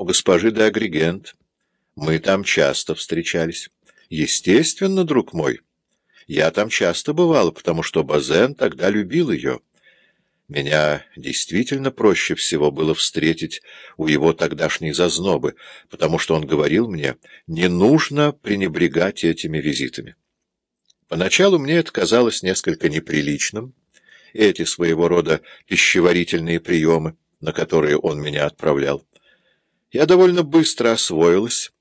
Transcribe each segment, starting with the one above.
у госпожи де Агрегент. Мы там часто встречались. Естественно, друг мой. Я там часто бывала, потому что Базен тогда любил ее. Меня действительно проще всего было встретить у его тогдашней зазнобы, потому что он говорил мне, не нужно пренебрегать этими визитами. Поначалу мне это казалось несколько неприличным, эти своего рода пищеварительные приемы, на которые он меня отправлял. Я довольно быстро освоилась,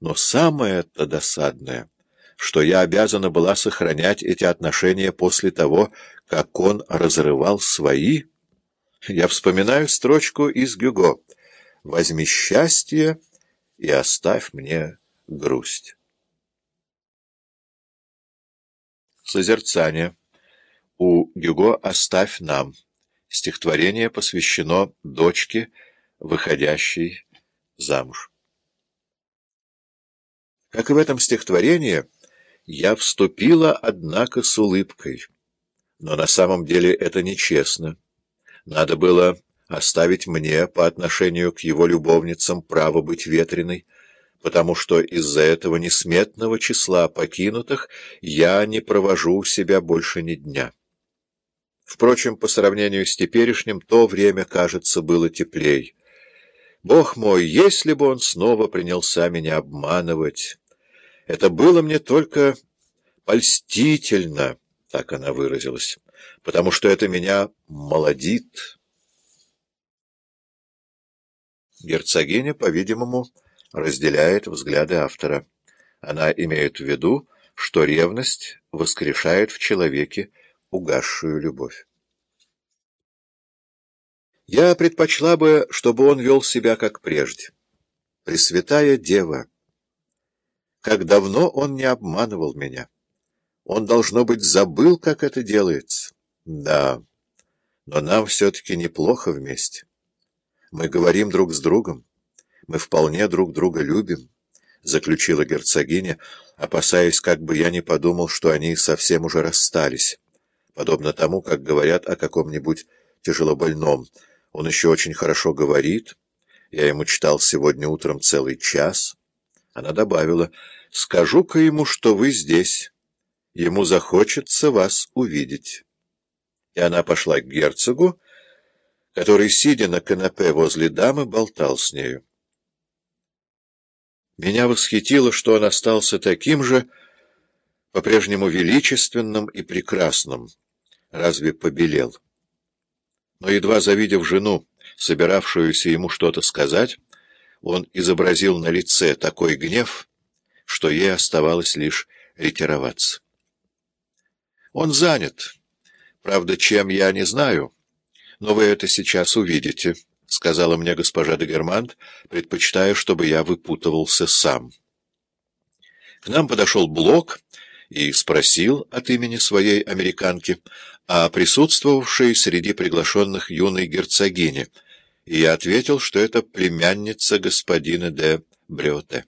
но самое-то досадное, что я обязана была сохранять эти отношения после того, как он разрывал свои. Я вспоминаю строчку из Гюго «Возьми счастье и оставь мне грусть». Созерцание. У Гюго «Оставь нам». Стихотворение посвящено дочке, выходящей замуж. Как и в этом стихотворении, я вступила, однако, с улыбкой. Но на самом деле это нечестно. Надо было оставить мне по отношению к его любовницам право быть ветреной, потому что из-за этого несметного числа покинутых я не провожу у себя больше ни дня. Впрочем, по сравнению с теперешним, то время, кажется, было теплей. Бог мой, если бы он снова принялся меня обманывать... Это было мне только польстительно, так она выразилась, потому что это меня молодит. Герцогиня, по-видимому, разделяет взгляды автора. Она имеет в виду, что ревность воскрешает в человеке угасшую любовь. Я предпочла бы, чтобы он вел себя как прежде. Пресвятая Дева — как давно он не обманывал меня. Он, должно быть, забыл, как это делается. Да, но нам все-таки неплохо вместе. Мы говорим друг с другом. Мы вполне друг друга любим, — заключила герцогиня, опасаясь, как бы я не подумал, что они совсем уже расстались. Подобно тому, как говорят о каком-нибудь тяжелобольном. Он еще очень хорошо говорит. Я ему читал сегодня утром целый час. Она добавила, «Скажу-ка ему, что вы здесь. Ему захочется вас увидеть». И она пошла к герцогу, который, сидя на канапе возле дамы, болтал с нею. Меня восхитило, что он остался таким же, по-прежнему величественным и прекрасным, разве побелел. Но, едва завидев жену, собиравшуюся ему что-то сказать, он изобразил на лице такой гнев, что ей оставалось лишь ретироваться. Он занят. Правда, чем я не знаю, но вы это сейчас увидите, — сказала мне госпожа де Германт, предпочитая, чтобы я выпутывался сам. К нам подошел Блок и спросил от имени своей американки о присутствовавшей среди приглашенных юной герцогине — и я ответил, что это племянница господина де Брёте.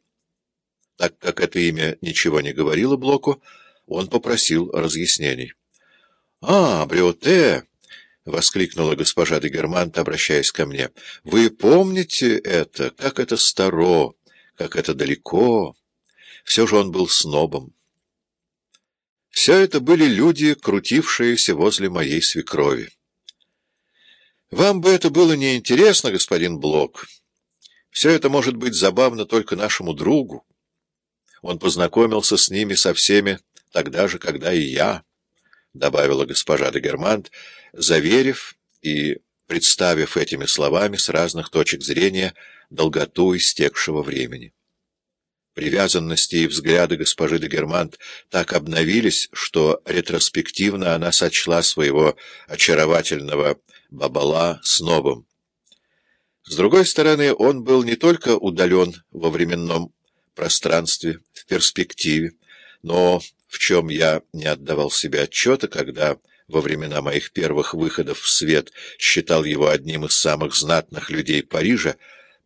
Так как это имя ничего не говорило Блоку, он попросил разъяснений. — А, Брёте! — воскликнула госпожа де Германт, обращаясь ко мне. — Вы помните это? Как это старо, как это далеко! Все же он был снобом. Все это были люди, крутившиеся возле моей свекрови. Вам бы это было неинтересно, господин Блок. Все это может быть забавно только нашему другу. Он познакомился с ними со всеми тогда же, когда и я, — добавила госпожа де Германт, заверив и представив этими словами с разных точек зрения долготу истекшего времени. Привязанности и взгляды госпожи де Германт так обновились, что ретроспективно она сочла своего очаровательного Бабала с новым. С другой стороны, он был не только удален во временном пространстве, в перспективе, но в чем я не отдавал себе отчета, когда во времена моих первых выходов в свет считал его одним из самых знатных людей Парижа,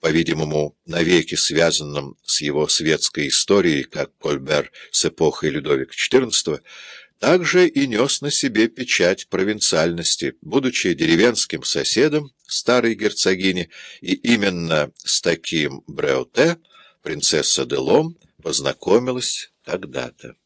по-видимому, навеки связанным с его светской историей, как Кольбер с эпохой Людовика XIV, также и нес на себе печать провинциальности, будучи деревенским соседом старой герцогини, и именно с таким Бреоте принцесса Делом познакомилась тогда-то.